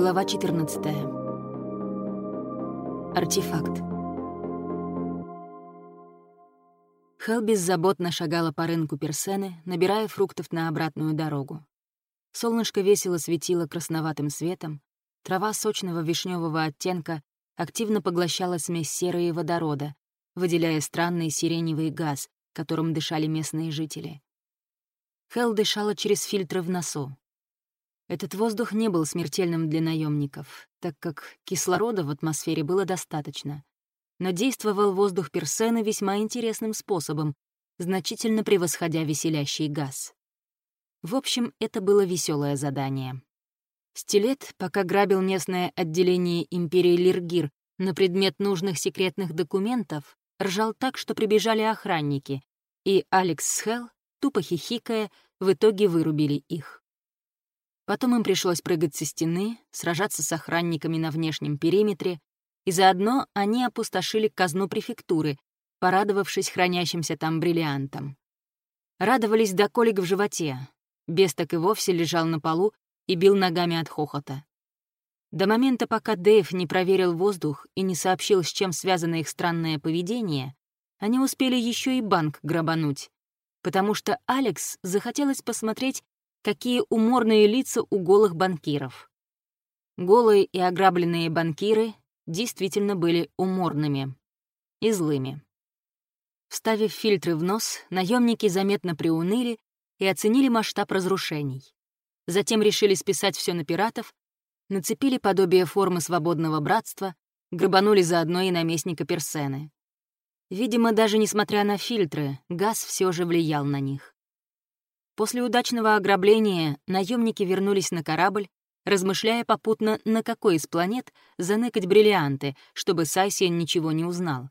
Глава 14. Артефакт. Хел беззаботно шагала по рынку Персены, набирая фруктов на обратную дорогу. Солнышко весело светило красноватым светом, трава сочного вишневого оттенка активно поглощала смесь серы и водорода, выделяя странный сиреневый газ, которым дышали местные жители. Хел дышала через фильтры в носу. Этот воздух не был смертельным для наемников, так как кислорода в атмосфере было достаточно. Но действовал воздух Персены весьма интересным способом, значительно превосходя веселящий газ. В общем, это было веселое задание. Стилет, пока грабил местное отделение Империи Лиргир на предмет нужных секретных документов, ржал так, что прибежали охранники, и Алекс с Хелл, тупо хихикая, в итоге вырубили их. Потом им пришлось прыгать со стены, сражаться с охранниками на внешнем периметре, и заодно они опустошили казну префектуры, порадовавшись хранящимся там бриллиантам. Радовались до колик в животе. Бес так и вовсе лежал на полу и бил ногами от хохота. До момента, пока Дэйв не проверил воздух и не сообщил, с чем связано их странное поведение, они успели еще и банк грабануть, потому что Алекс захотелось посмотреть, какие уморные лица у голых банкиров. Голые и ограбленные банкиры действительно были уморными и злыми. Вставив фильтры в нос, наемники заметно приуныли и оценили масштаб разрушений. Затем решили списать все на пиратов, нацепили подобие формы свободного братства, грабанули заодно и наместника Персены. Видимо, даже несмотря на фильтры, газ все же влиял на них. После удачного ограбления наемники вернулись на корабль, размышляя попутно, на какой из планет заныкать бриллианты, чтобы Сайсия ничего не узнал.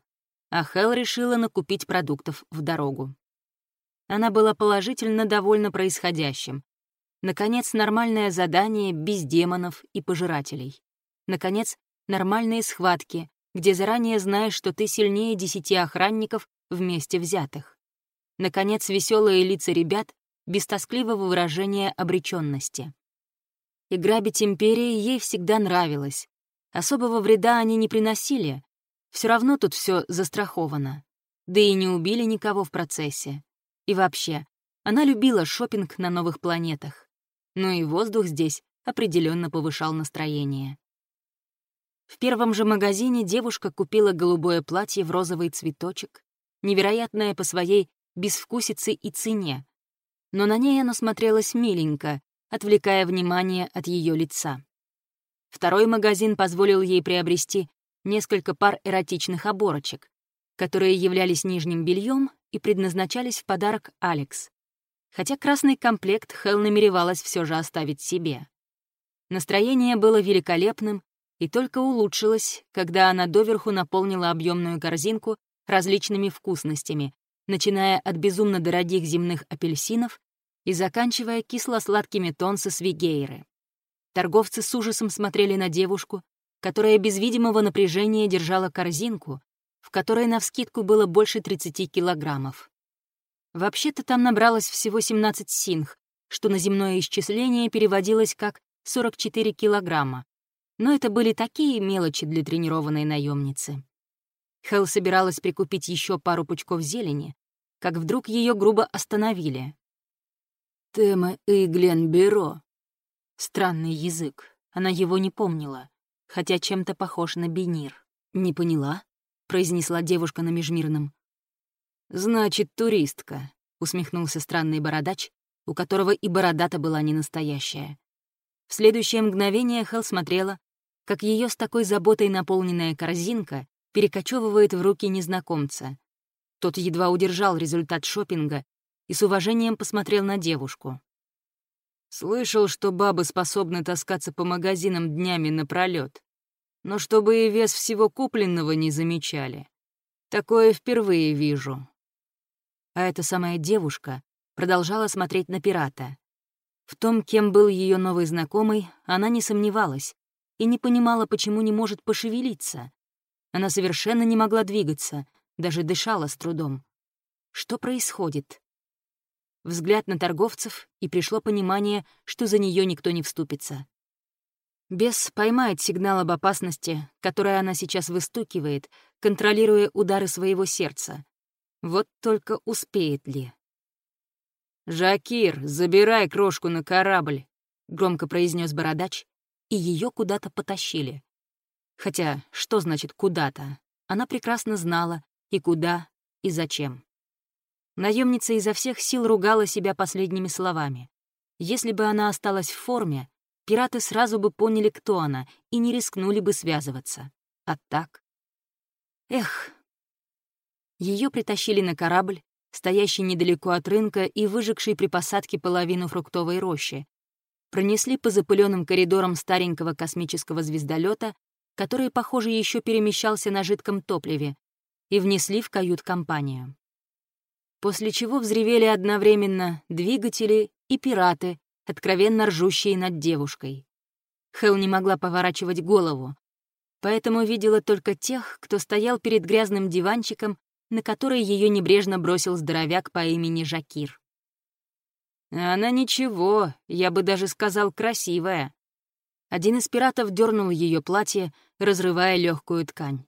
А Хел решила накупить продуктов в дорогу. Она была положительно довольна происходящим. Наконец, нормальное задание без демонов и пожирателей. Наконец, нормальные схватки, где заранее знаешь, что ты сильнее десяти охранников вместе взятых. Наконец, веселые лица ребят, без тоскливого выражения обреченности. И грабить империи ей всегда нравилось. Особого вреда они не приносили. Все равно тут все застраховано. Да и не убили никого в процессе. И вообще, она любила шопинг на новых планетах. Но и воздух здесь определенно повышал настроение. В первом же магазине девушка купила голубое платье в розовый цветочек, невероятное по своей безвкусице и цене, но на ней оно смотрелось миленько, отвлекая внимание от ее лица. Второй магазин позволил ей приобрести несколько пар эротичных оборочек, которые являлись нижним бельем и предназначались в подарок Алекс. Хотя красный комплект Хелл намеревалась все же оставить себе. Настроение было великолепным и только улучшилось, когда она доверху наполнила объемную корзинку различными вкусностями, начиная от безумно дорогих земных апельсинов и заканчивая кисло-сладкими тонсы свигейры. Торговцы с ужасом смотрели на девушку, которая без видимого напряжения держала корзинку, в которой навскидку было больше 30 килограммов. Вообще-то там набралось всего 17 синх, что на земное исчисление переводилось как 44 килограмма. Но это были такие мелочи для тренированной наемницы. Хелл собиралась прикупить еще пару пучков зелени, как вдруг ее грубо остановили. «Тема Иглен Бюро». Странный язык. Она его не помнила, хотя чем-то похож на бинир. «Не поняла?» — произнесла девушка на межмирном. «Значит, туристка», — усмехнулся странный бородач, у которого и борода-то была не настоящая. В следующее мгновение Хелл смотрела, как ее с такой заботой наполненная корзинка перекочевывает в руки незнакомца, тот едва удержал результат шопинга и с уважением посмотрел на девушку. Слышал, что бабы способны таскаться по магазинам днями напролёт, но чтобы и вес всего купленного не замечали. Такое впервые вижу. А эта самая девушка продолжала смотреть на пирата. В том, кем был ее новый знакомый, она не сомневалась и не понимала, почему не может пошевелиться. Она совершенно не могла двигаться — даже дышала с трудом. Что происходит? Взгляд на торговцев, и пришло понимание, что за нее никто не вступится. Бес поймает сигнал об опасности, который она сейчас выстукивает, контролируя удары своего сердца. Вот только успеет ли. «Жакир, забирай крошку на корабль», — громко произнес бородач, и ее куда-то потащили. Хотя, что значит «куда-то»? Она прекрасно знала, и куда, и зачем. Наемница изо всех сил ругала себя последними словами. Если бы она осталась в форме, пираты сразу бы поняли, кто она, и не рискнули бы связываться. А так... Эх. Ее притащили на корабль, стоящий недалеко от рынка и выжигший при посадке половину фруктовой рощи. Пронесли по запыленным коридорам старенького космического звездолета, который, похоже, еще перемещался на жидком топливе, и внесли в кают-компанию. После чего взревели одновременно двигатели и пираты, откровенно ржущие над девушкой. Хел не могла поворачивать голову, поэтому видела только тех, кто стоял перед грязным диванчиком, на который ее небрежно бросил здоровяк по имени Жакир. «Она ничего, я бы даже сказал, красивая». Один из пиратов дернул ее платье, разрывая легкую ткань.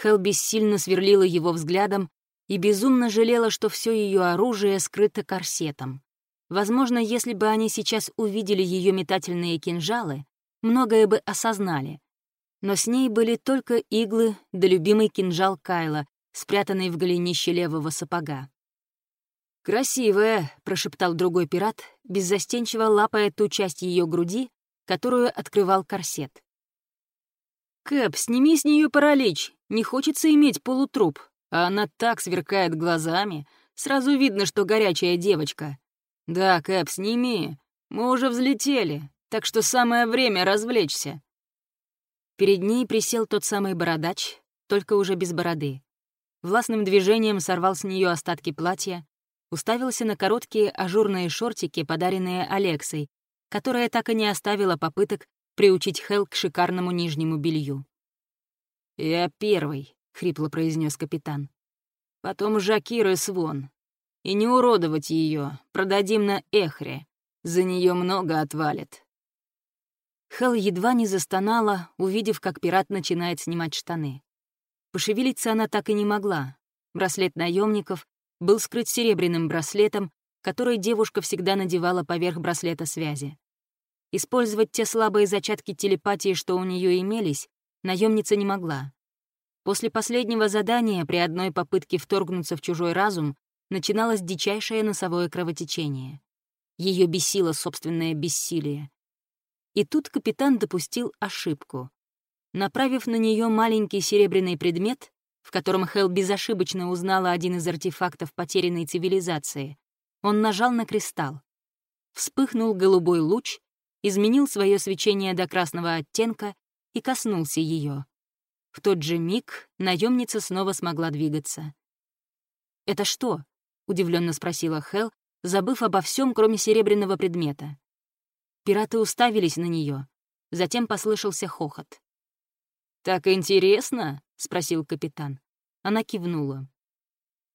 Хел бессильно сверлила его взглядом и безумно жалела, что все ее оружие скрыто корсетом. Возможно, если бы они сейчас увидели ее метательные кинжалы, многое бы осознали. Но с ней были только иглы да любимый кинжал Кайла, спрятанный в голенище левого сапога. «Красивая», — прошептал другой пират, беззастенчиво лапая ту часть ее груди, которую открывал корсет. «Кэп, сними с нее паралич, не хочется иметь полутруп, а она так сверкает глазами, сразу видно, что горячая девочка. «Да, Кэп, сними. Мы уже взлетели, так что самое время развлечься». Перед ней присел тот самый бородач, только уже без бороды. Властным движением сорвал с нее остатки платья, уставился на короткие ажурные шортики, подаренные Алексой, которая так и не оставила попыток приучить Хел к шикарному нижнему белью. «Я первый», — хрипло произнес капитан. «Потом Жакир и Свон. И не уродовать ее, продадим на Эхре. За нее много отвалит. Хел едва не застонала, увидев, как пират начинает снимать штаны. Пошевелиться она так и не могла. Браслет наемников был скрыт серебряным браслетом, который девушка всегда надевала поверх браслета связи. Использовать те слабые зачатки телепатии, что у нее имелись, наемница не могла. После последнего задания при одной попытке вторгнуться в чужой разум начиналось дичайшее носовое кровотечение. Ее бесило собственное бессилие. И тут капитан допустил ошибку. Направив на нее маленький серебряный предмет, в котором Хел безошибочно узнала один из артефактов потерянной цивилизации, он нажал на кристалл. Вспыхнул голубой луч, изменил свое свечение до красного оттенка и коснулся ее. В тот же миг наемница снова смогла двигаться. «Это что?» — удивленно спросила Хел, забыв обо всем, кроме серебряного предмета. Пираты уставились на нее. Затем послышался хохот. «Так интересно?» — спросил капитан. Она кивнула.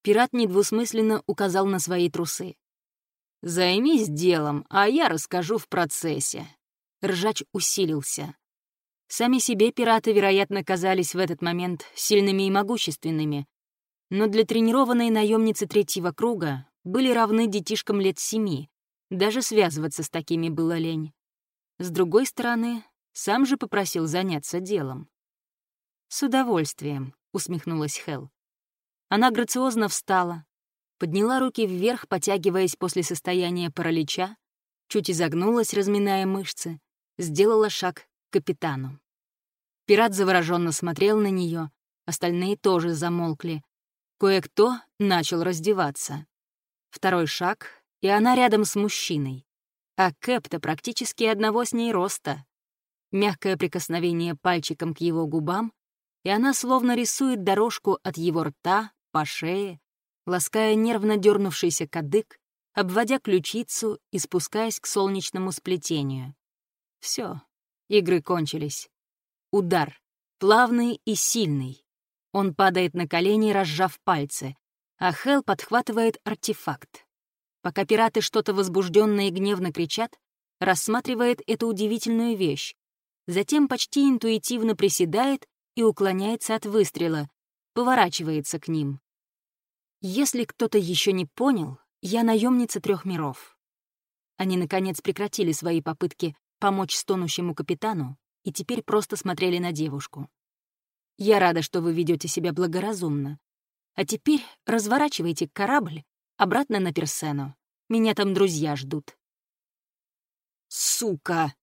Пират недвусмысленно указал на свои трусы. «Займись делом, а я расскажу в процессе». Ржач усилился. Сами себе пираты, вероятно, казались в этот момент сильными и могущественными, но для тренированной наемницы третьего круга были равны детишкам лет семи, даже связываться с такими было лень. С другой стороны, сам же попросил заняться делом. «С удовольствием», — усмехнулась Хел. Она грациозно встала, подняла руки вверх, потягиваясь после состояния паралича, чуть изогнулась, разминая мышцы, сделала шаг к капитану. Пират завороженно смотрел на нее, остальные тоже замолкли, Кое-кто начал раздеваться. Второй шаг, и она рядом с мужчиной. А Кэп-то практически одного с ней роста. Мягкое прикосновение пальчиком к его губам, и она словно рисует дорожку от его рта по шее, лаская нервно дернувшийся кадык, обводя ключицу и спускаясь к солнечному сплетению. Все, игры кончились. Удар, плавный и сильный. Он падает на колени, разжав пальцы, а Хел подхватывает артефакт. Пока пираты что-то возбужденно и гневно кричат, рассматривает эту удивительную вещь, затем почти интуитивно приседает и уклоняется от выстрела, поворачивается к ним. Если кто-то еще не понял, я наемница трех миров. Они, наконец, прекратили свои попытки помочь стонущему капитану и теперь просто смотрели на девушку. Я рада, что вы ведете себя благоразумно. А теперь разворачивайте корабль обратно на Персену. Меня там друзья ждут. Сука!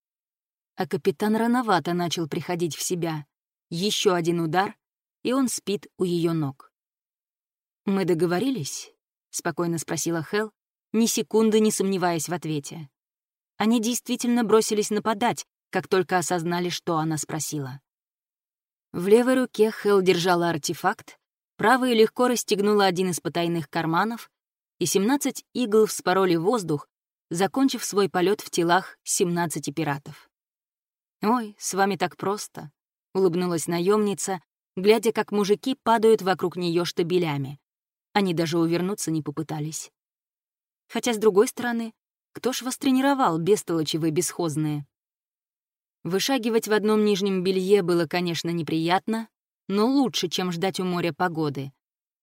А капитан рановато начал приходить в себя. Еще один удар, и он спит у ее ног. «Мы договорились?» — спокойно спросила Хел, ни секунды не сомневаясь в ответе. Они действительно бросились нападать, как только осознали, что она спросила. В левой руке Хел держала артефакт, правой легко расстегнула один из потайных карманов, и 17 игл вспороли воздух, закончив свой полет в телах 17 пиратов. «Ой, с вами так просто», — улыбнулась наемница, глядя, как мужики падают вокруг нее штабелями. Они даже увернуться не попытались. Хотя, с другой стороны, кто ж вас тренировал, бестолочи бесхозные? Вышагивать в одном нижнем белье было, конечно, неприятно, но лучше, чем ждать у моря погоды.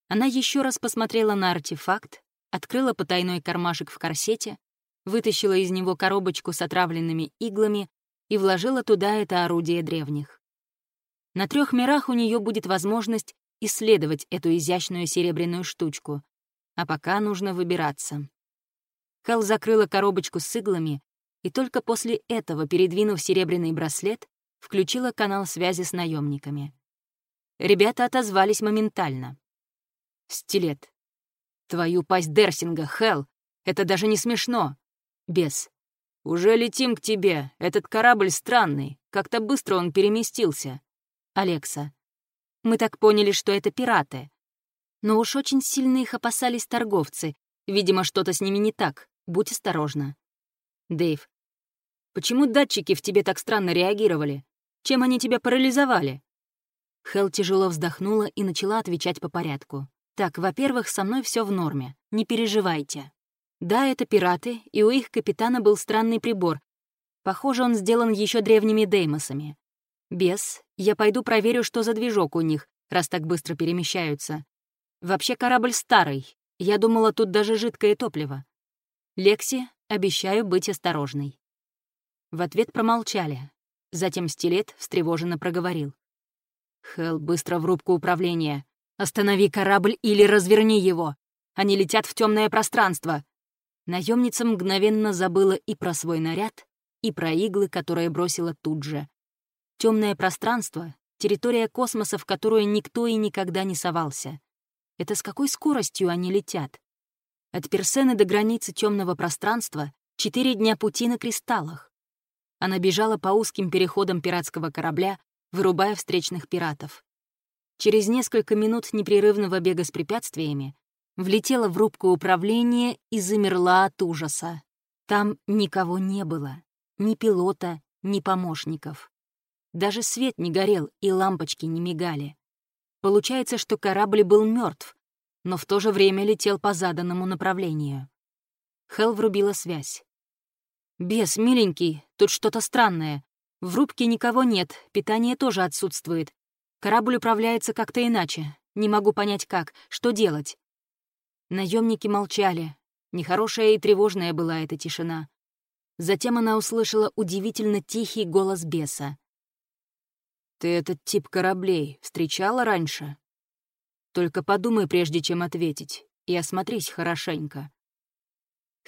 Она еще раз посмотрела на артефакт, открыла потайной кармашек в корсете, вытащила из него коробочку с отравленными иглами и вложила туда это орудие древних. На трех мирах у нее будет возможность исследовать эту изящную серебряную штучку, а пока нужно выбираться. Хал закрыла коробочку с иглами и только после этого, передвинув серебряный браслет, включила канал связи с наемниками. Ребята отозвались моментально. «Стилет. Твою пасть Дерсинга, Хел, это даже не смешно. Бес. Уже летим к тебе, этот корабль странный, как-то быстро он переместился. Алекса. Мы так поняли, что это пираты. Но уж очень сильно их опасались торговцы. Видимо, что-то с ними не так. Будь осторожна. Дэйв. Почему датчики в тебе так странно реагировали? Чем они тебя парализовали? Хел тяжело вздохнула и начала отвечать по порядку. «Так, во-первых, со мной все в норме. Не переживайте. Да, это пираты, и у их капитана был странный прибор. Похоже, он сделан еще древними деймосами. Без, я пойду проверю, что за движок у них, раз так быстро перемещаются. Вообще корабль старый. Я думала, тут даже жидкое топливо. Лекси, обещаю быть осторожной». В ответ промолчали. Затем стилет встревоженно проговорил. «Хелл, быстро в рубку управления. Останови корабль или разверни его. Они летят в темное пространство». Наемница мгновенно забыла и про свой наряд, и про иглы, которые бросила тут же. Темное пространство — территория космоса, в которую никто и никогда не совался. Это с какой скоростью они летят? От Персены до границы темного пространства — четыре дня пути на кристаллах. Она бежала по узким переходам пиратского корабля, вырубая встречных пиратов. Через несколько минут непрерывного бега с препятствиями влетела в рубку управления и замерла от ужаса. Там никого не было. Ни пилота, ни помощников. Даже свет не горел и лампочки не мигали. Получается, что корабль был мертв, но в то же время летел по заданному направлению. Хел врубила связь. «Бес, миленький, тут что-то странное. В рубке никого нет, питание тоже отсутствует. Корабль управляется как-то иначе. Не могу понять как, что делать?» Наемники молчали. Нехорошая и тревожная была эта тишина. Затем она услышала удивительно тихий голос беса. «Ты этот тип кораблей встречала раньше? Только подумай, прежде чем ответить, и осмотрись хорошенько».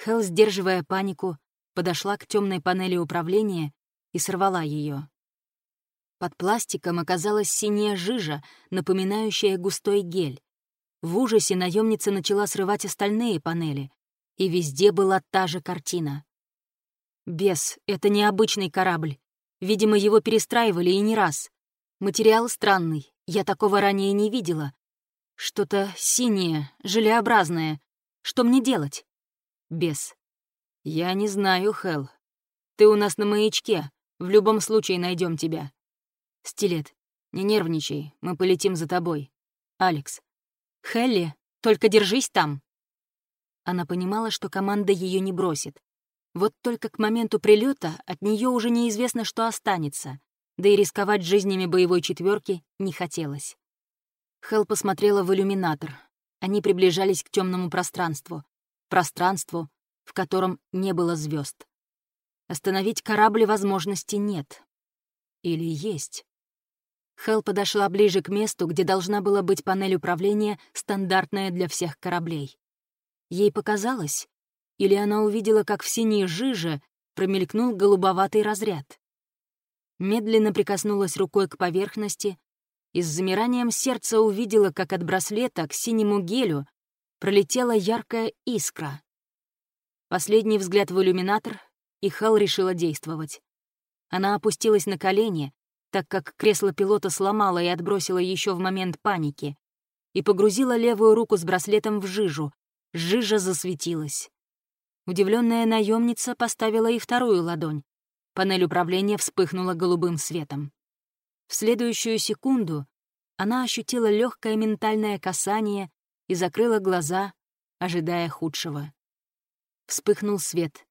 Хелл, сдерживая панику, подошла к темной панели управления и сорвала ее. Под пластиком оказалась синяя жижа, напоминающая густой гель. В ужасе наемница начала срывать остальные панели, и везде была та же картина. Бес — это необычный корабль. Видимо, его перестраивали и не раз. Материал странный, я такого ранее не видела. Что-то синее, желеобразное. Что мне делать? Бес. Я не знаю, Хел. Ты у нас на маячке. В любом случае найдем тебя. Стилет. Не нервничай, мы полетим за тобой. Алекс. Хелли, только держись там. Она понимала, что команда ее не бросит. Вот только к моменту прилета от нее уже неизвестно, что останется. Да и рисковать жизнями боевой четверки не хотелось. Хел посмотрела в иллюминатор. Они приближались к темному пространству. Пространству, в котором не было звезд. Остановить корабль возможности нет. Или есть. Хел подошла ближе к месту, где должна была быть панель управления, стандартная для всех кораблей. Ей показалось, или она увидела, как в синей жиже промелькнул голубоватый разряд. Медленно прикоснулась рукой к поверхности и с замиранием сердца увидела, как от браслета к синему гелю пролетела яркая искра. Последний взгляд в иллюминатор, и Хел решила действовать. Она опустилась на колени, так как кресло пилота сломало и отбросило еще в момент паники, и погрузила левую руку с браслетом в жижу. Жижа засветилась. Удивленная наемница поставила и вторую ладонь. Панель управления вспыхнула голубым светом. В следующую секунду она ощутила легкое ментальное касание и закрыла глаза, ожидая худшего. Вспыхнул свет.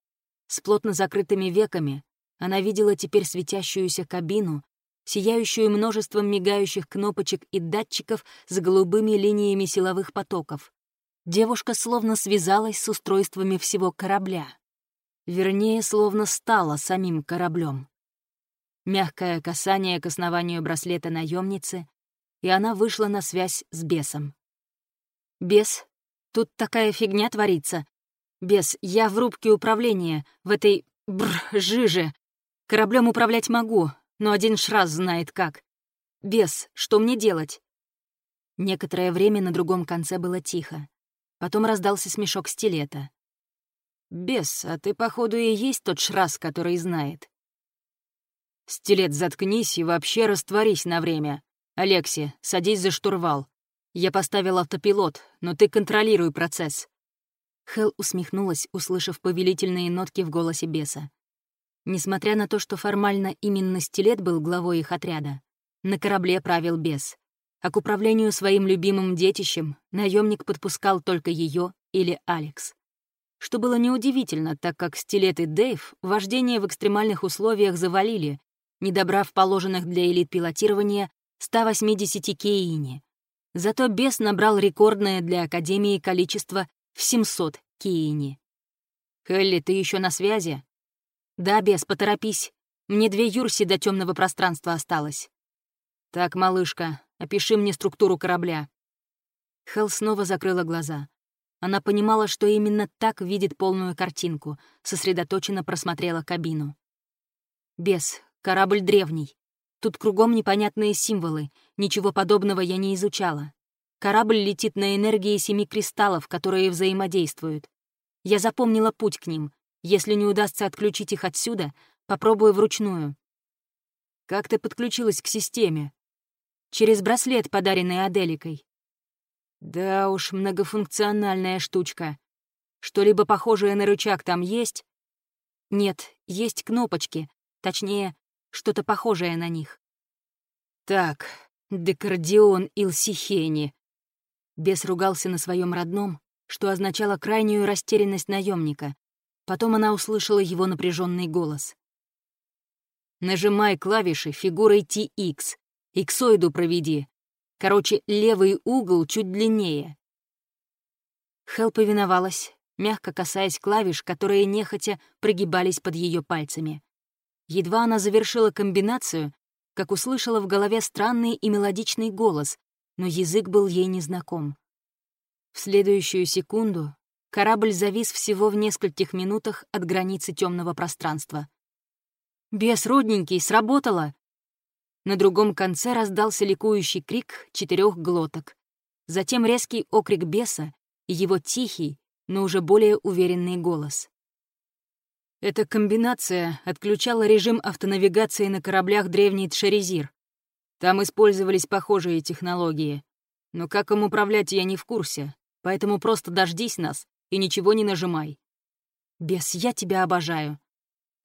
С плотно закрытыми веками она видела теперь светящуюся кабину, сияющую множеством мигающих кнопочек и датчиков с голубыми линиями силовых потоков. Девушка словно связалась с устройствами всего корабля. Вернее, словно стала самим кораблем. Мягкое касание к основанию браслета наемницы, и она вышла на связь с бесом. «Бес, тут такая фигня творится. Бес, я в рубке управления, в этой... бр... жиже. Кораблем управлять могу, но один шраз знает как. Бес, что мне делать?» Некоторое время на другом конце было тихо. Потом раздался смешок стилета. «Бес, а ты, походу, и есть тот шрас, который знает». «Стилет, заткнись и вообще растворись на время. Алекси, садись за штурвал. Я поставил автопилот, но ты контролируй процесс». Хел усмехнулась, услышав повелительные нотки в голосе беса. Несмотря на то, что формально именно Стилет был главой их отряда, на корабле правил бес а к управлению своим любимым детищем наемник подпускал только ее или Алекс. Что было неудивительно, так как Стилет и Дэйв вождение в экстремальных условиях завалили, не добрав положенных для элит пилотирования 180 киини. Зато бес набрал рекордное для Академии количество в 700 киини. «Хелли, ты еще на связи?» «Да, бес, поторопись. Мне две юрси до темного пространства осталось». «Так, малышка, Опиши мне структуру корабля». Хелл снова закрыла глаза. Она понимала, что именно так видит полную картинку, сосредоточенно просмотрела кабину. «Бес, корабль древний. Тут кругом непонятные символы, ничего подобного я не изучала. Корабль летит на энергии семи кристаллов, которые взаимодействуют. Я запомнила путь к ним. Если не удастся отключить их отсюда, попробую вручную». «Как ты подключилась к системе?» через браслет, подаренный Аделикой. Да уж, многофункциональная штучка. Что-либо похожее на рычаг там есть? Нет, есть кнопочки, точнее, что-то похожее на них. Так, декардион Илсихени. Бес ругался на своем родном, что означало крайнюю растерянность наемника. Потом она услышала его напряженный голос. «Нажимай клавиши фигурой TX, Иксоиду проведи. Короче, левый угол чуть длиннее. Хел повиновалась, мягко касаясь клавиш, которые нехотя прогибались под ее пальцами. Едва она завершила комбинацию, как услышала в голове странный и мелодичный голос, но язык был ей незнаком. В следующую секунду корабль завис всего в нескольких минутах от границы темного пространства. «Бес, родненький, сработало!» На другом конце раздался ликующий крик четырех глоток. Затем резкий окрик беса и его тихий, но уже более уверенный голос. Эта комбинация отключала режим автонавигации на кораблях древний Тшерезир. Там использовались похожие технологии. Но как им управлять, я не в курсе, поэтому просто дождись нас и ничего не нажимай. Бес, я тебя обожаю.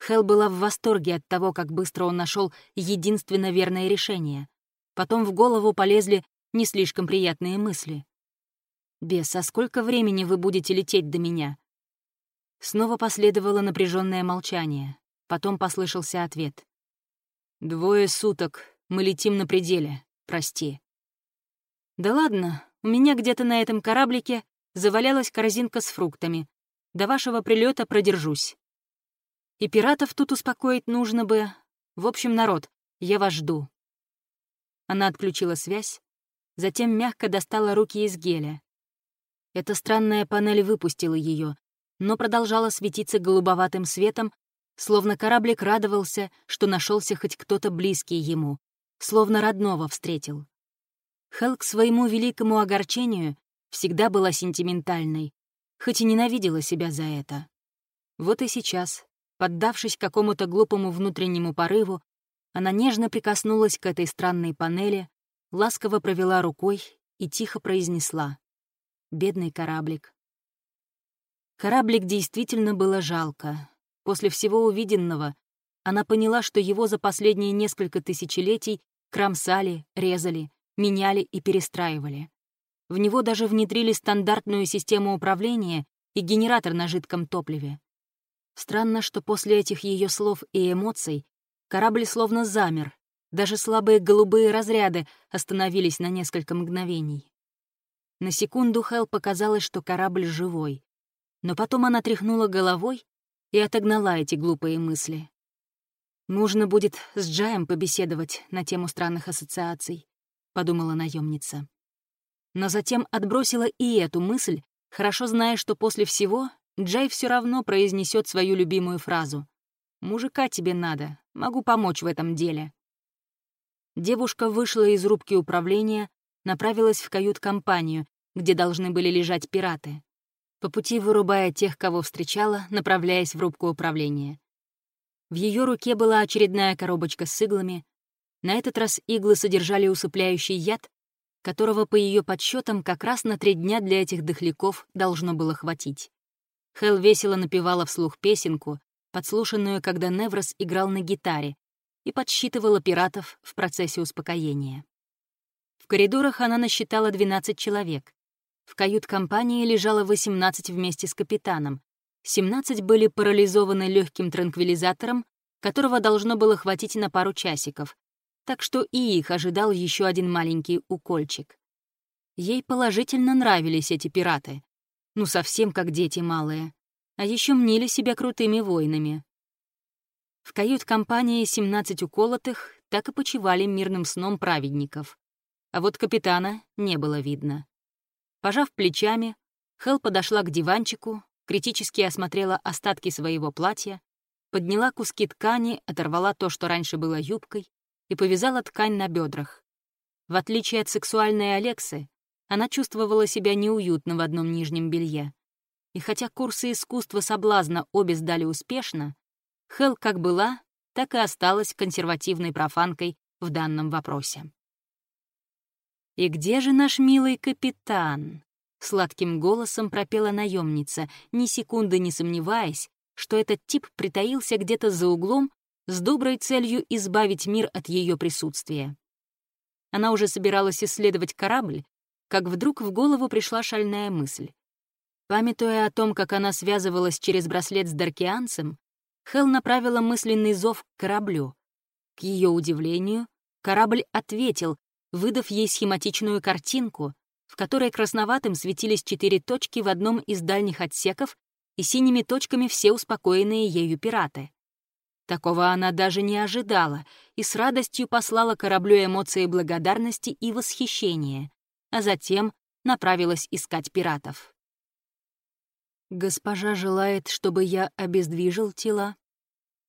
Хел была в восторге от того, как быстро он нашел единственно верное решение. Потом в голову полезли не слишком приятные мысли. «Бес, а сколько времени вы будете лететь до меня?» Снова последовало напряженное молчание. Потом послышался ответ. «Двое суток. Мы летим на пределе. Прости». «Да ладно, у меня где-то на этом кораблике завалялась корзинка с фруктами. До вашего прилета продержусь. И пиратов тут успокоить нужно бы. В общем, народ, я вас жду». Она отключила связь, затем мягко достала руки из геля. Эта странная панель выпустила ее, но продолжала светиться голубоватым светом, словно кораблик радовался, что нашелся хоть кто-то близкий ему, словно родного встретил. Хелл к своему великому огорчению всегда была сентиментальной, хоть и ненавидела себя за это. Вот и сейчас, поддавшись какому-то глупому внутреннему порыву, она нежно прикоснулась к этой странной панели, ласково провела рукой и тихо произнесла. «Бедный кораблик». Кораблик действительно было жалко. После всего увиденного она поняла, что его за последние несколько тысячелетий кромсали, резали, меняли и перестраивали. В него даже внедрили стандартную систему управления и генератор на жидком топливе. Странно, что после этих ее слов и эмоций Корабль словно замер. Даже слабые голубые разряды остановились на несколько мгновений. На секунду Хел показалось, что корабль живой. Но потом она тряхнула головой и отогнала эти глупые мысли. «Нужно будет с Джаем побеседовать на тему странных ассоциаций», — подумала наемница. Но затем отбросила и эту мысль, хорошо зная, что после всего Джай все равно произнесет свою любимую фразу. «Мужика тебе надо, могу помочь в этом деле». Девушка вышла из рубки управления, направилась в кают-компанию, где должны были лежать пираты, по пути вырубая тех, кого встречала, направляясь в рубку управления. В ее руке была очередная коробочка с иглами. На этот раз иглы содержали усыпляющий яд, которого, по ее подсчетам, как раз на три дня для этих дохляков должно было хватить. Хел весело напевала вслух песенку, подслушанную, когда Неврос играл на гитаре, и подсчитывала пиратов в процессе успокоения. В коридорах она насчитала 12 человек. В кают-компании лежало 18 вместе с капитаном. 17 были парализованы легким транквилизатором, которого должно было хватить на пару часиков, так что и их ожидал еще один маленький укольчик. Ей положительно нравились эти пираты. Ну, совсем как дети малые а еще мнили себя крутыми воинами. В кают-компании 17 уколотых так и почивали мирным сном праведников. А вот капитана не было видно. Пожав плечами, Хел подошла к диванчику, критически осмотрела остатки своего платья, подняла куски ткани, оторвала то, что раньше было юбкой, и повязала ткань на бедрах. В отличие от сексуальной Алексы, она чувствовала себя неуютно в одном нижнем белье. И хотя курсы искусства соблазна обе сдали успешно, Хел как была, так и осталась консервативной профанкой в данном вопросе. «И где же наш милый капитан?» — сладким голосом пропела наемница, ни секунды не сомневаясь, что этот тип притаился где-то за углом с доброй целью избавить мир от ее присутствия. Она уже собиралась исследовать корабль, как вдруг в голову пришла шальная мысль. Памятуя о том, как она связывалась через браслет с Даркианцем, Хел направила мысленный зов к кораблю. К ее удивлению, корабль ответил, выдав ей схематичную картинку, в которой красноватым светились четыре точки в одном из дальних отсеков и синими точками все успокоенные ею пираты. Такого она даже не ожидала и с радостью послала кораблю эмоции благодарности и восхищения, а затем направилась искать пиратов. «Госпожа желает, чтобы я обездвижил тела?»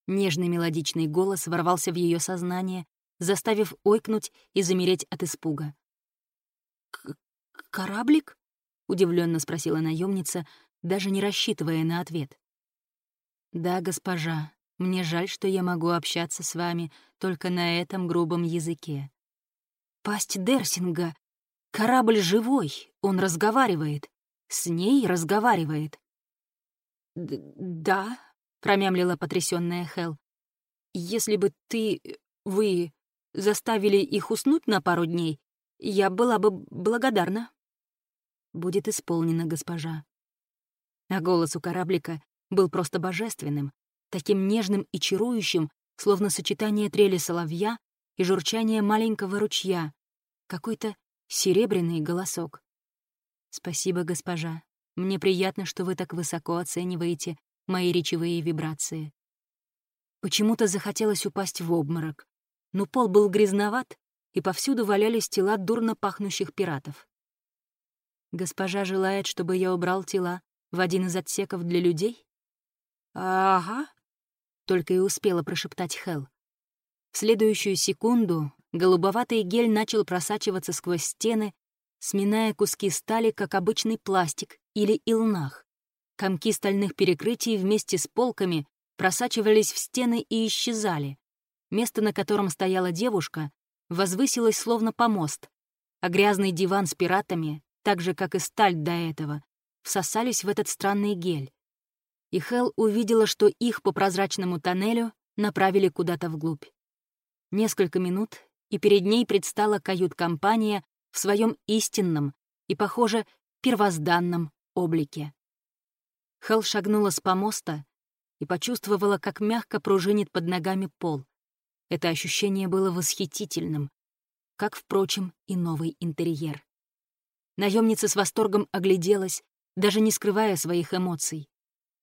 Нежный мелодичный голос ворвался в ее сознание, заставив ойкнуть и замереть от испуга. «Кораблик?» — удивленно спросила наемница, даже не рассчитывая на ответ. «Да, госпожа, мне жаль, что я могу общаться с вами только на этом грубом языке». «Пасть Дерсинга! Корабль живой, он разговаривает. С ней разговаривает. «Да», — промямлила потрясённая Хел. «Если бы ты... вы заставили их уснуть на пару дней, я была бы благодарна». «Будет исполнено, госпожа». А голос у кораблика был просто божественным, таким нежным и чарующим, словно сочетание трели соловья и журчания маленького ручья, какой-то серебряный голосок. «Спасибо, госпожа. Мне приятно, что вы так высоко оцениваете мои речевые вибрации». Почему-то захотелось упасть в обморок, но пол был грязноват, и повсюду валялись тела дурно пахнущих пиратов. «Госпожа желает, чтобы я убрал тела в один из отсеков для людей?» «Ага», — только и успела прошептать Хел. В следующую секунду голубоватый гель начал просачиваться сквозь стены, сминая куски стали, как обычный пластик или илнах. Комки стальных перекрытий вместе с полками просачивались в стены и исчезали. Место, на котором стояла девушка, возвысилось словно помост, а грязный диван с пиратами, так же, как и сталь до этого, всосались в этот странный гель. И Хел увидела, что их по прозрачному тоннелю направили куда-то вглубь. Несколько минут, и перед ней предстала кают-компания в своем истинном и, похоже, первозданном облике. Хел шагнула с помоста и почувствовала, как мягко пружинит под ногами пол. Это ощущение было восхитительным, как, впрочем, и новый интерьер. Наемница с восторгом огляделась, даже не скрывая своих эмоций.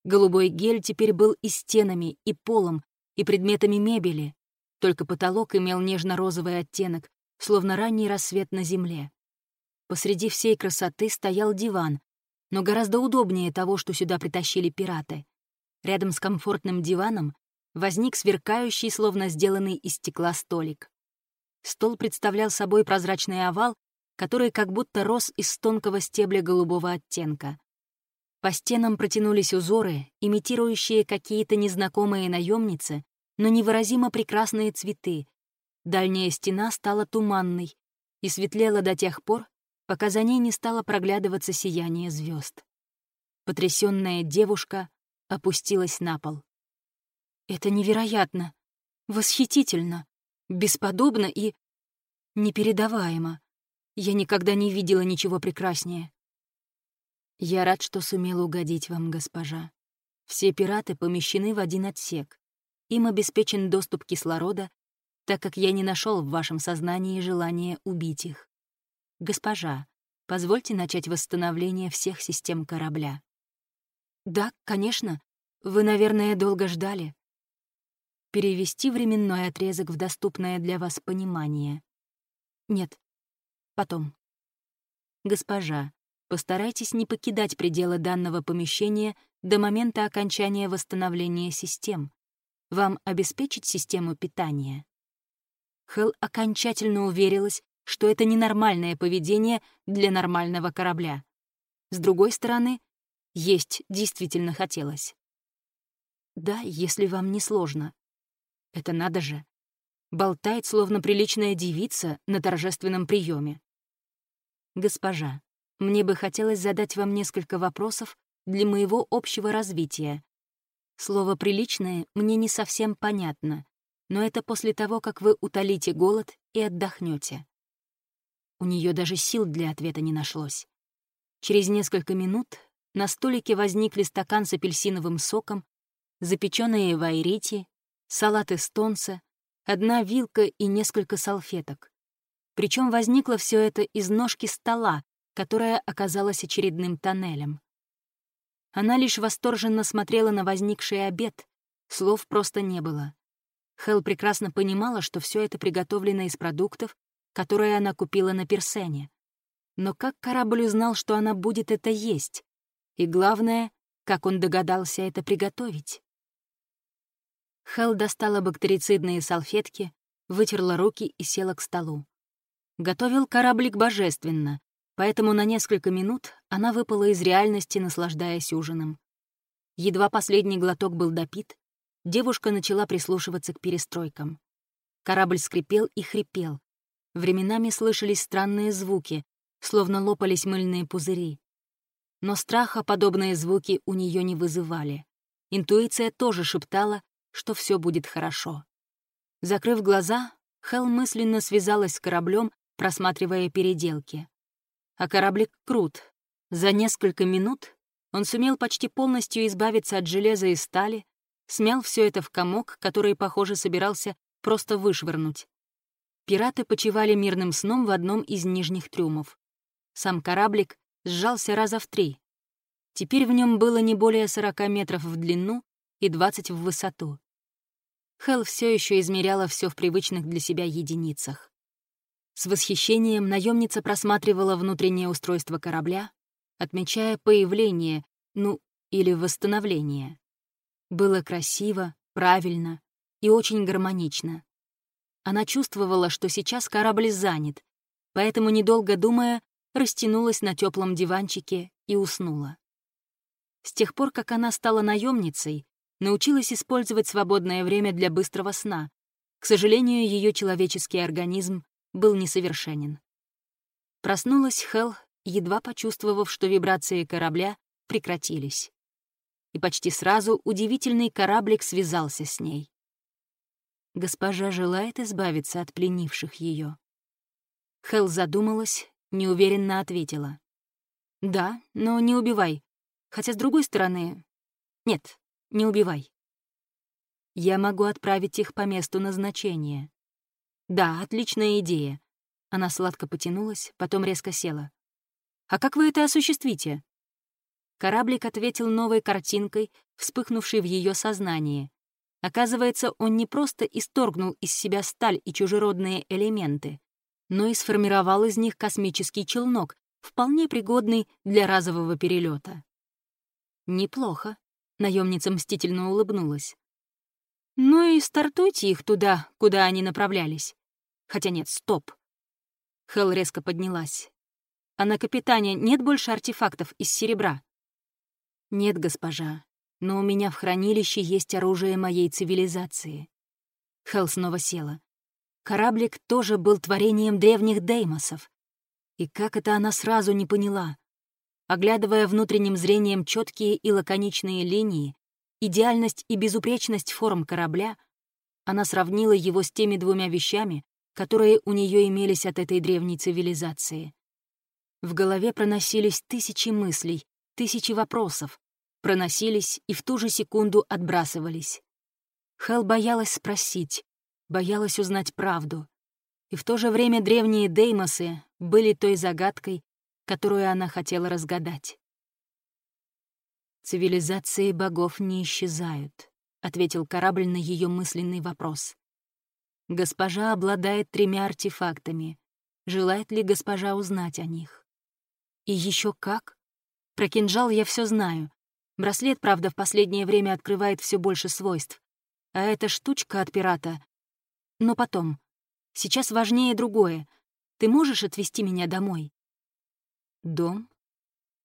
Голубой гель теперь был и стенами, и полом, и предметами мебели, только потолок имел нежно-розовый оттенок, словно ранний рассвет на земле. Посреди всей красоты стоял диван, но гораздо удобнее того, что сюда притащили пираты. Рядом с комфортным диваном возник сверкающий, словно сделанный из стекла столик. Стол представлял собой прозрачный овал, который как будто рос из тонкого стебля голубого оттенка. По стенам протянулись узоры, имитирующие какие-то незнакомые наемницы, но невыразимо прекрасные цветы. Дальняя стена стала туманной и светлела до тех пор, пока за ней не стало проглядываться сияние звезд. Потрясённая девушка опустилась на пол. «Это невероятно, восхитительно, бесподобно и непередаваемо. Я никогда не видела ничего прекраснее. Я рад, что сумел угодить вам, госпожа. Все пираты помещены в один отсек. Им обеспечен доступ кислорода, так как я не нашел в вашем сознании желания убить их. Госпожа, позвольте начать восстановление всех систем корабля. Да, конечно. Вы, наверное, долго ждали. Перевести временной отрезок в доступное для вас понимание. Нет. Потом. Госпожа, постарайтесь не покидать пределы данного помещения до момента окончания восстановления систем. Вам обеспечить систему питания?» Хелл окончательно уверилась, что это ненормальное поведение для нормального корабля. С другой стороны, есть действительно хотелось. «Да, если вам не сложно. Это надо же. Болтает, словно приличная девица на торжественном приеме. «Госпожа, мне бы хотелось задать вам несколько вопросов для моего общего развития, Слово «приличное» мне не совсем понятно, но это после того, как вы утолите голод и отдохнете. У нее даже сил для ответа не нашлось. Через несколько минут на столике возникли стакан с апельсиновым соком, запеченные вайрити, салат эстонца, одна вилка и несколько салфеток. Причем возникло все это из ножки стола, которая оказалась очередным тоннелем. Она лишь восторженно смотрела на возникший обед, слов просто не было. Хел прекрасно понимала, что все это приготовлено из продуктов, которые она купила на Персене. Но как корабль узнал, что она будет это есть? И главное, как он догадался это приготовить? Хел достала бактерицидные салфетки, вытерла руки и села к столу. Готовил кораблик божественно, поэтому на несколько минут она выпала из реальности, наслаждаясь ужином. Едва последний глоток был допит, девушка начала прислушиваться к перестройкам. Корабль скрипел и хрипел. Временами слышались странные звуки, словно лопались мыльные пузыри. Но страха подобные звуки у нее не вызывали. Интуиция тоже шептала, что все будет хорошо. Закрыв глаза, Хел мысленно связалась с кораблем, просматривая переделки а кораблик крут. За несколько минут он сумел почти полностью избавиться от железа и стали, смял все это в комок, который, похоже, собирался просто вышвырнуть. Пираты почивали мирным сном в одном из нижних трюмов. Сам кораблик сжался раза в три. Теперь в нем было не более 40 метров в длину и 20 в высоту. Хелл все еще измеряла все в привычных для себя единицах. С восхищением наемница просматривала внутреннее устройство корабля, отмечая появление, ну, или восстановление. Было красиво, правильно и очень гармонично. Она чувствовала, что сейчас корабль занят, поэтому, недолго думая, растянулась на теплом диванчике и уснула. С тех пор, как она стала наемницей, научилась использовать свободное время для быстрого сна. К сожалению, ее человеческий организм был несовершенен. Проснулась Хел, едва почувствовав, что вибрации корабля прекратились. И почти сразу удивительный кораблик связался с ней. Госпожа желает избавиться от пленивших ее. Хел задумалась, неуверенно ответила. «Да, но не убивай. Хотя, с другой стороны... Нет, не убивай. Я могу отправить их по месту назначения. Да, отличная идея. Она сладко потянулась, потом резко села. А как вы это осуществите? Кораблик ответил новой картинкой, вспыхнувшей в ее сознании. Оказывается, он не просто исторгнул из себя сталь и чужеродные элементы, но и сформировал из них космический челнок, вполне пригодный для разового перелета. Неплохо. Наемница мстительно улыбнулась. Ну и стартуйте их туда, куда они направлялись. Хотя нет, стоп. Хел резко поднялась. А на капитане нет больше артефактов из серебра? Нет, госпожа, но у меня в хранилище есть оружие моей цивилизации. Хел снова села. Кораблик тоже был творением древних деймосов. И как это она сразу не поняла? Оглядывая внутренним зрением четкие и лаконичные линии, идеальность и безупречность форм корабля, она сравнила его с теми двумя вещами, которые у нее имелись от этой древней цивилизации. В голове проносились тысячи мыслей, тысячи вопросов, проносились и в ту же секунду отбрасывались. Хел боялась спросить, боялась узнать правду. И в то же время древние деймосы были той загадкой, которую она хотела разгадать. «Цивилизации богов не исчезают», — ответил корабль на ее мысленный вопрос. «Госпожа обладает тремя артефактами. Желает ли госпожа узнать о них?» «И еще как? Про кинжал я все знаю. Браслет, правда, в последнее время открывает все больше свойств. А эта штучка от пирата... Но потом. Сейчас важнее другое. Ты можешь отвезти меня домой?» Дом?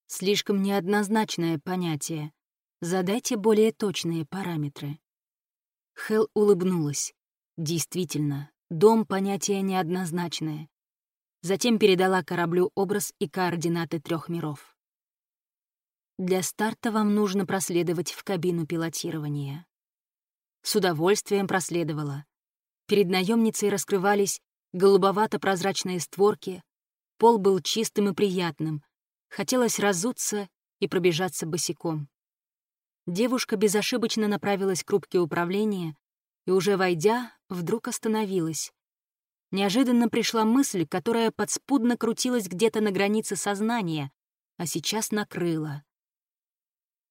Слишком неоднозначное понятие. Задайте более точные параметры. Хел улыбнулась. Действительно, дом — понятие неоднозначное. Затем передала кораблю образ и координаты трех миров. Для старта вам нужно проследовать в кабину пилотирования. С удовольствием проследовала. Перед наемницей раскрывались голубовато-прозрачные створки, Пол был чистым и приятным. Хотелось разуться и пробежаться босиком. Девушка безошибочно направилась к рубке управления и, уже войдя, вдруг остановилась. Неожиданно пришла мысль, которая подспудно крутилась где-то на границе сознания, а сейчас накрыла.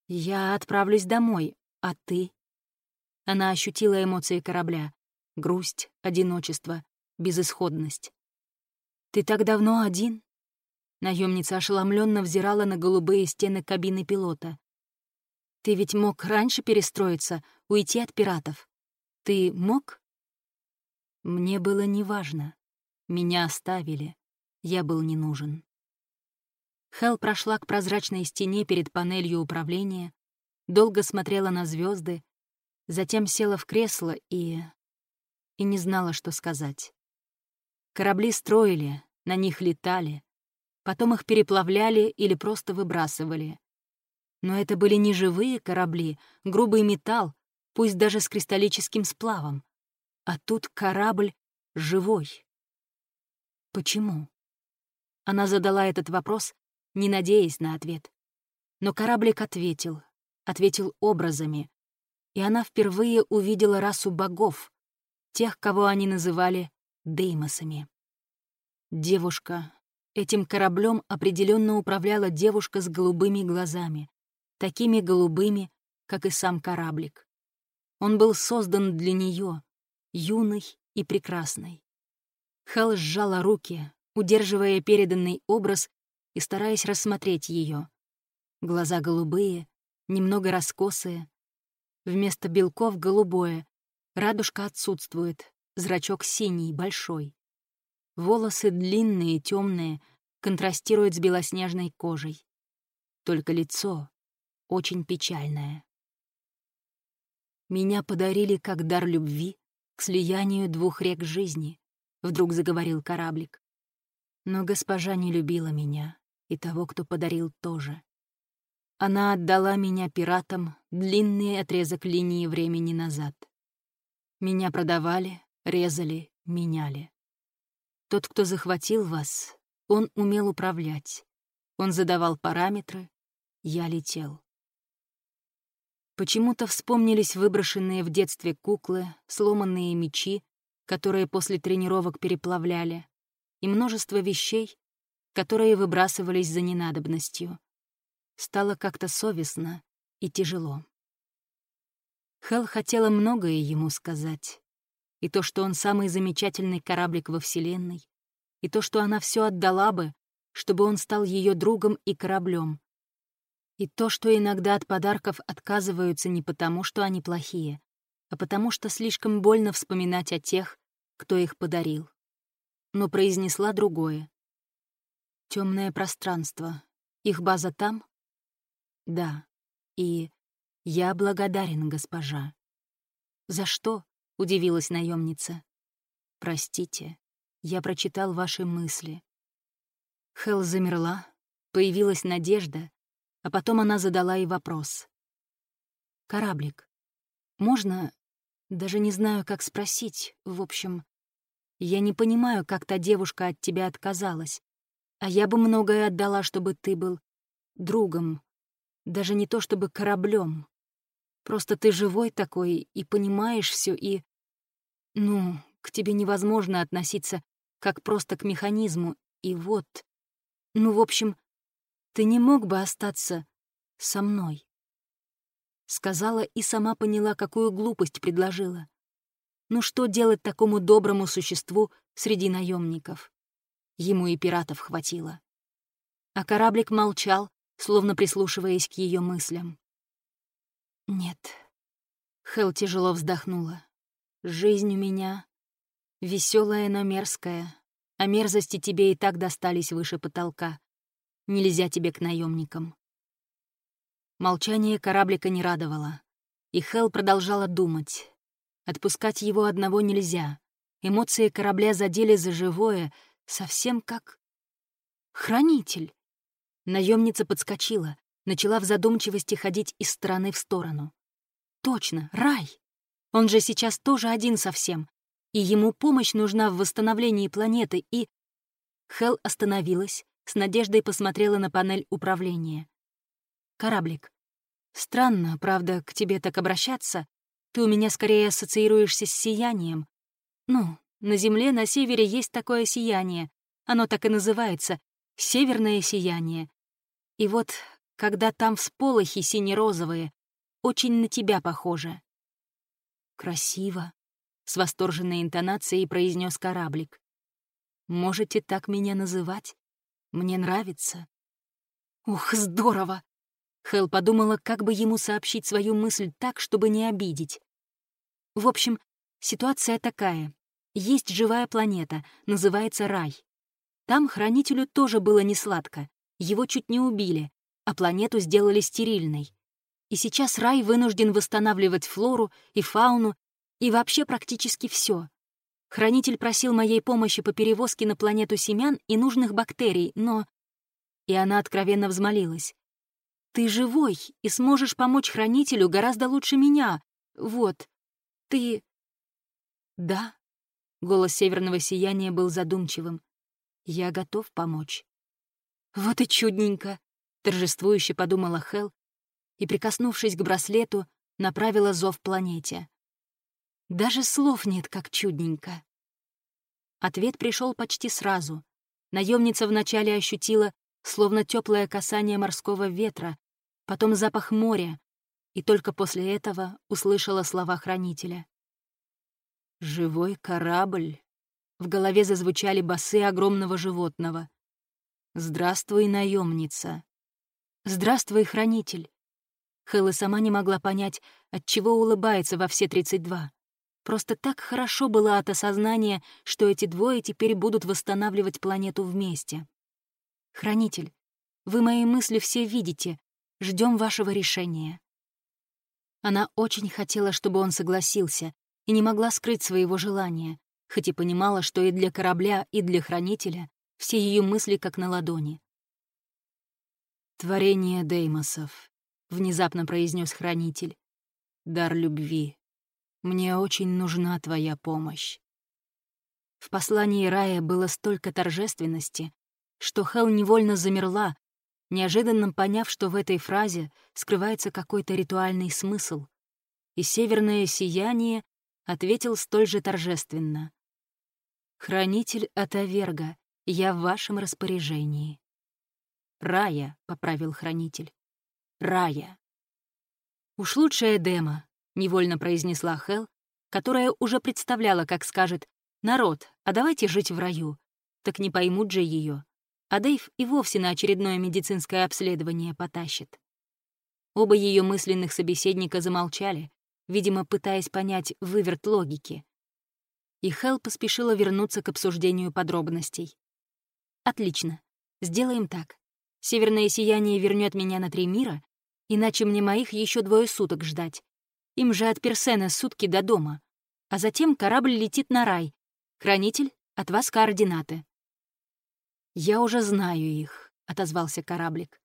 «Я отправлюсь домой, а ты?» Она ощутила эмоции корабля — грусть, одиночество, безысходность. «Ты так давно один?» Наемница ошеломленно взирала на голубые стены кабины пилота. «Ты ведь мог раньше перестроиться, уйти от пиратов. Ты мог?» Мне было неважно. Меня оставили. Я был не нужен. Хел прошла к прозрачной стене перед панелью управления, долго смотрела на звезды, затем села в кресло и... и не знала, что сказать. Корабли строили, на них летали, потом их переплавляли или просто выбрасывали. Но это были не живые корабли, грубый металл, пусть даже с кристаллическим сплавом. А тут корабль живой. Почему? Она задала этот вопрос, не надеясь на ответ. Но кораблик ответил, ответил образами. и она впервые увидела расу богов, тех, кого они называли деймосами. Девушка. Этим кораблем определенно управляла девушка с голубыми глазами, такими голубыми, как и сам кораблик. Он был создан для нее, юный и прекрасной. Хел сжала руки, удерживая переданный образ и стараясь рассмотреть ее. Глаза голубые, немного раскосые. Вместо белков — голубое. Радужка отсутствует, зрачок синий, большой. Волосы длинные, темные, контрастируют с белоснежной кожей. Только лицо очень печальное. Меня подарили как дар любви к слиянию двух рек жизни, вдруг заговорил кораблик. Но госпожа не любила меня, и того, кто подарил, тоже. Она отдала меня пиратам длинный отрезок линии времени назад. Меня продавали, резали, меняли. Тот, кто захватил вас, он умел управлять. Он задавал параметры, я летел. Почему-то вспомнились выброшенные в детстве куклы, сломанные мечи, которые после тренировок переплавляли, и множество вещей, которые выбрасывались за ненадобностью. Стало как-то совестно и тяжело. Хел хотела многое ему сказать. И то, что он самый замечательный кораблик во Вселенной, и то, что она все отдала бы, чтобы он стал ее другом и кораблем. И то, что иногда от подарков отказываются не потому, что они плохие, а потому что слишком больно вспоминать о тех, кто их подарил. Но произнесла другое. Темное пространство. Их база там? Да. И я благодарен, госпожа. За что? удивилась наемница. Простите, я прочитал ваши мысли. Хел замерла, появилась надежда, а потом она задала ей вопрос. «Кораблик, можно даже не знаю, как спросить. В общем, я не понимаю, как та девушка от тебя отказалась. А я бы многое отдала, чтобы ты был другом. Даже не то чтобы кораблем. Просто ты живой такой и понимаешь все и... Ну, к тебе невозможно относиться как просто к механизму. И вот... Ну, в общем, ты не мог бы остаться со мной. Сказала и сама поняла, какую глупость предложила. Ну что делать такому доброму существу среди наемников? Ему и пиратов хватило. А кораблик молчал, словно прислушиваясь к ее мыслям. «Нет». Хел тяжело вздохнула. «Жизнь у меня веселая, но мерзкая, а мерзости тебе и так достались выше потолка. Нельзя тебе к наемникам. Молчание кораблика не радовало. И Хел продолжала думать. Отпускать его одного нельзя. Эмоции корабля задели за живое, совсем как... Хранитель. Наемница подскочила, начала в задумчивости ходить из стороны в сторону. Точно, рай. Он же сейчас тоже один совсем, и ему помощь нужна в восстановлении планеты, и... Хел остановилась, с надеждой посмотрела на панель управления. «Кораблик. Странно, правда, к тебе так обращаться. Ты у меня скорее ассоциируешься с сиянием. Ну, на Земле на севере есть такое сияние. Оно так и называется — северное сияние. И вот, когда там всполохи сине-розовые, очень на тебя похоже. «Красиво», — с восторженной интонацией произнес кораблик. «Можете так меня называть? Мне нравится». «Ух, здорово!» Хел подумала, как бы ему сообщить свою мысль так, чтобы не обидеть. В общем, ситуация такая. Есть живая планета, называется Рай. Там хранителю тоже было несладко. Его чуть не убили, а планету сделали стерильной. И сейчас Рай вынужден восстанавливать флору и фауну и вообще практически все. Хранитель просил моей помощи по перевозке на планету семян и нужных бактерий, но... И она откровенно взмолилась. Ты живой и сможешь помочь хранителю гораздо лучше меня. Вот. Ты... Да. Голос северного сияния был задумчивым. Я готов помочь. Вот и чудненько, торжествующе подумала Хел и, прикоснувшись к браслету, направила зов планете. Даже слов нет, как чудненько. Ответ пришел почти сразу. Наемница вначале ощутила, словно теплое касание морского ветра, потом запах моря, и только после этого услышала слова хранителя. «Живой корабль!» В голове зазвучали басы огромного животного. «Здравствуй, наемница!» «Здравствуй, хранитель!» Хэлла сама не могла понять, отчего улыбается во все тридцать два. Просто так хорошо было от осознания, что эти двое теперь будут восстанавливать планету вместе. «Хранитель, вы мои мысли все видите. Ждем вашего решения». Она очень хотела, чтобы он согласился, и не могла скрыть своего желания, хоть и понимала, что и для корабля, и для хранителя все ее мысли как на ладони. «Творение Деймосов», — внезапно произнес хранитель. «Дар любви. Мне очень нужна твоя помощь». В послании Рая было столько торжественности, что Хел невольно замерла, неожиданно поняв, что в этой фразе скрывается какой-то ритуальный смысл. И северное сияние ответил столь же торжественно. «Хранитель Атаверга, я в вашем распоряжении». «Рая», — поправил хранитель. «Рая». «Уж лучшая Эдема», — невольно произнесла Хел, которая уже представляла, как скажет «Народ, а давайте жить в раю». Так не поймут же ее. А Дэйв и вовсе на очередное медицинское обследование потащит. Оба ее мысленных собеседника замолчали, видимо, пытаясь понять выверт логики. И Хелл поспешила вернуться к обсуждению подробностей. «Отлично. Сделаем так. Северное сияние вернет меня на три мира, иначе мне моих еще двое суток ждать. Им же от Персена сутки до дома. А затем корабль летит на рай. Хранитель, от вас координаты». «Я уже знаю их», — отозвался кораблик.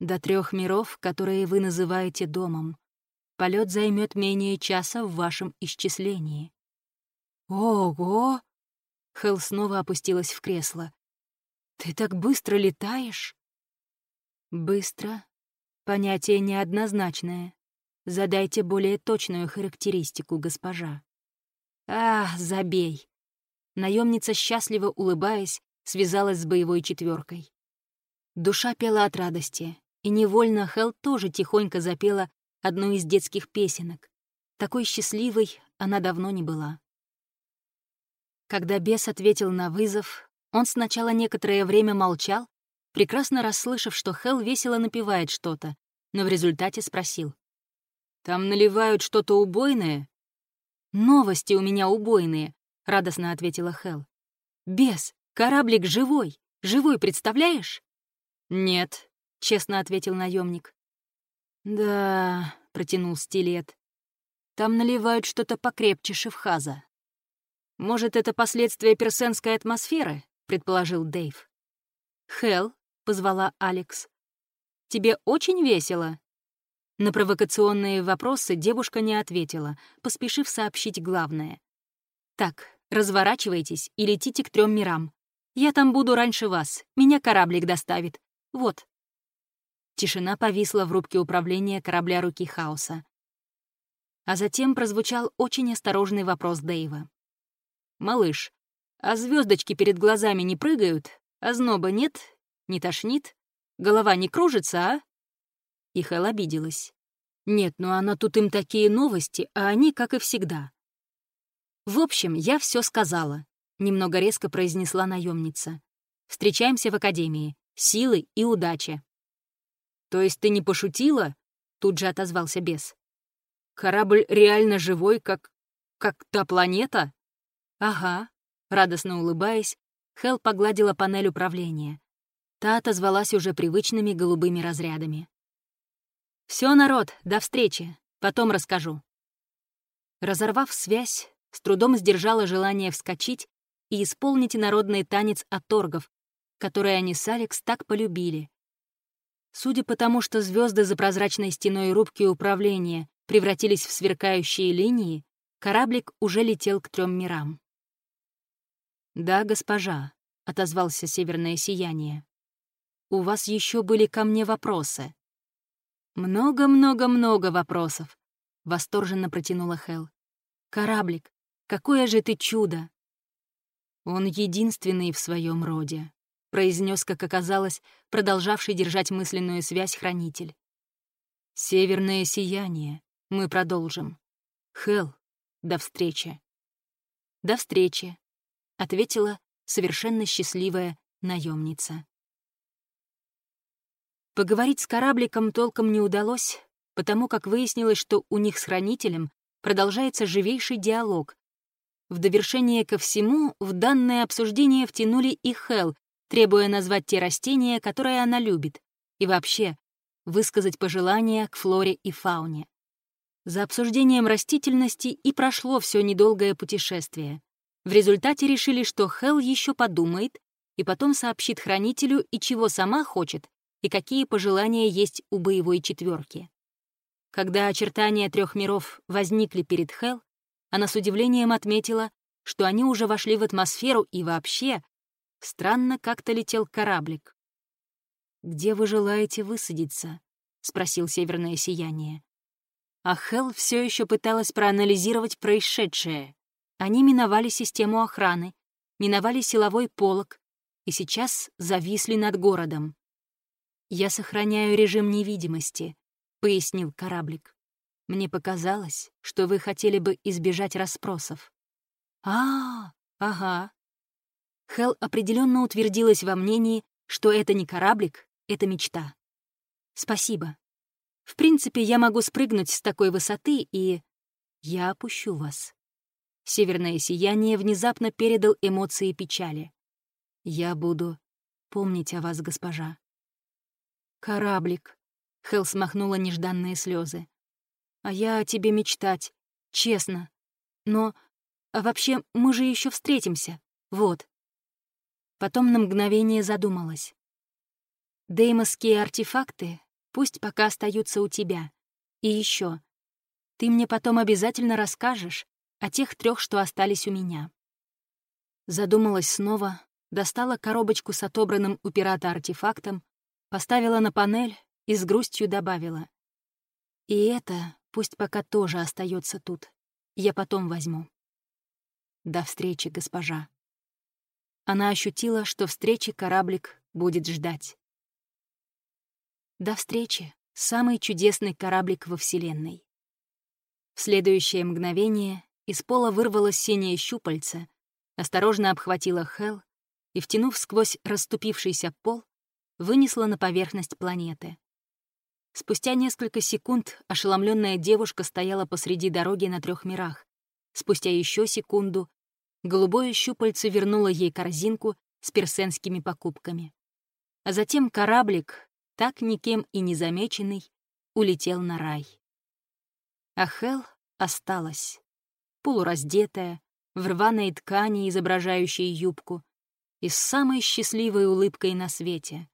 «До трех миров, которые вы называете домом. Полет займет менее часа в вашем исчислении». «Ого!» Хелл снова опустилась в кресло. «Ты так быстро летаешь?» «Быстро. Понятие неоднозначное. Задайте более точную характеристику, госпожа». «А, забей!» Наемница, счастливо улыбаясь, связалась с боевой четверкой. Душа пела от радости, и невольно Хел тоже тихонько запела одну из детских песенок. Такой счастливой она давно не была. Когда бес ответил на вызов, он сначала некоторое время молчал, прекрасно расслышав, что Хел весело напевает что-то, но в результате спросил. «Там наливают что-то убойное?» «Новости у меня убойные», — радостно ответила Хел. «Бес, кораблик живой, живой, представляешь?» «Нет», — честно ответил наемник. «Да», — протянул стилет. «Там наливают что-то покрепче шифхаза». «Может, это последствия персенской атмосферы?» — предположил Дэйв. «Хелл», — позвала Алекс. «Тебе очень весело?» На провокационные вопросы девушка не ответила, поспешив сообщить главное. «Так, разворачивайтесь и летите к трем мирам. Я там буду раньше вас, меня кораблик доставит. Вот». Тишина повисла в рубке управления корабля руки хаоса. А затем прозвучал очень осторожный вопрос Дэйва. «Малыш, а звездочки перед глазами не прыгают? А зноба нет? Не тошнит? Голова не кружится, а?» И Хэл обиделась. «Нет, ну она тут им такие новости, а они, как и всегда». «В общем, я все сказала», — немного резко произнесла наемница. «Встречаемся в академии. Силы и удачи». «То есть ты не пошутила?» — тут же отозвался бес. «Корабль реально живой, как... как та планета?» «Ага», — радостно улыбаясь, Хел погладила панель управления. Та отозвалась уже привычными голубыми разрядами. Все, народ, до встречи, потом расскажу». Разорвав связь, с трудом сдержала желание вскочить и исполнить народный танец оторгов, который они с Алекс так полюбили, Судя по тому, что звезды за прозрачной стеной рубки управления превратились в сверкающие линии, кораблик уже летел к трем мирам. «Да, госпожа», — отозвался северное сияние. «У вас еще были ко мне вопросы». «Много-много-много вопросов», — восторженно протянула Хел. «Кораблик, какое же ты чудо!» «Он единственный в своем роде», — произнес, как оказалось, продолжавший держать мысленную связь хранитель. «Северное сияние. Мы продолжим. Хел, до встречи». «До встречи», — ответила совершенно счастливая наемница. Поговорить с корабликом толком не удалось, потому как выяснилось, что у них с хранителем продолжается живейший диалог. В довершение ко всему в данное обсуждение втянули и Хел, требуя назвать те растения, которые она любит, и вообще высказать пожелания к флоре и фауне. За обсуждением растительности и прошло все недолгое путешествие. В результате решили, что Хел еще подумает и потом сообщит хранителю и чего сама хочет, и какие пожелания есть у боевой четверки. Когда очертания трех миров возникли перед Хел, она с удивлением отметила, что они уже вошли в атмосферу и вообще странно как-то летел кораблик. «Где вы желаете высадиться?» — спросил Северное Сияние. А Хел все еще пыталась проанализировать происшедшее. Они миновали систему охраны, миновали силовой полог и сейчас зависли над городом. «Я сохраняю режим невидимости», — пояснил кораблик. «Мне показалось, что вы хотели бы избежать расспросов». «А, ага». Хел определенно утвердилась во мнении, что это не кораблик, это мечта. «Спасибо. В принципе, я могу спрыгнуть с такой высоты, и... Я опущу вас». Северное сияние внезапно передал эмоции печали. «Я буду помнить о вас, госпожа. «Кораблик», — Хелл смахнула нежданные слезы. «А я о тебе мечтать, честно. Но... А вообще, мы же еще встретимся. Вот». Потом на мгновение задумалась. Деймосские артефакты пусть пока остаются у тебя. И еще, ты мне потом обязательно расскажешь о тех трех, что остались у меня. Задумалась снова, достала коробочку с отобранным у пирата артефактом, Поставила на панель и с грустью добавила. И это пусть пока тоже остается тут. Я потом возьму. До встречи, госпожа. Она ощутила, что встречи кораблик будет ждать. До встречи, самый чудесный кораблик во Вселенной. В следующее мгновение из пола вырвалось синее щупальце, осторожно обхватила Хел и, втянув сквозь расступившийся пол, вынесла на поверхность планеты. Спустя несколько секунд ошеломленная девушка стояла посреди дороги на трех мирах. Спустя еще секунду голубое щупальце вернуло ей корзинку с персенскими покупками. А затем кораблик, так никем и не замеченный, улетел на рай. А Хел осталась, полураздетая, в рваной ткани, изображающей юбку, и с самой счастливой улыбкой на свете.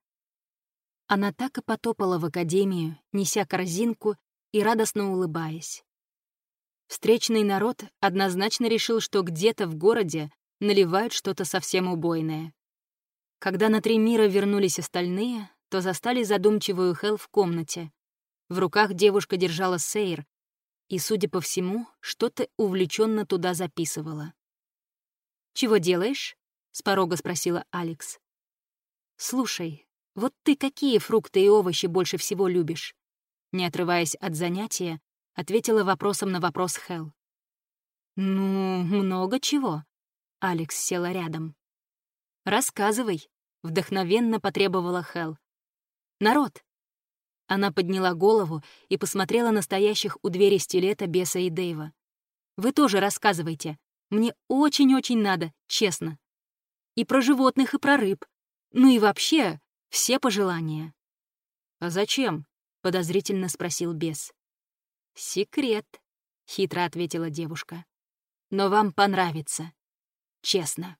Она так и потопала в академию, неся корзинку и радостно улыбаясь. Встречный народ однозначно решил, что где-то в городе наливают что-то совсем убойное. Когда на три мира вернулись остальные, то застали задумчивую Хел в комнате. В руках девушка держала сейр и, судя по всему, что-то увлеченно туда записывала. «Чего делаешь?» — с порога спросила Алекс. «Слушай, вот ты какие фрукты и овощи больше всего любишь?» Не отрываясь от занятия, ответила вопросом на вопрос Хел. «Ну, много чего». Алекс села рядом. «Рассказывай», — вдохновенно потребовала Хел. «Народ!» Она подняла голову и посмотрела на стоящих у двери стилета Беса и Дэйва. «Вы тоже рассказывайте. Мне очень-очень надо, честно. И про животных, и про рыб. Ну и вообще, все пожелания. «А зачем?» — подозрительно спросил бес. «Секрет», — хитро ответила девушка. «Но вам понравится. Честно».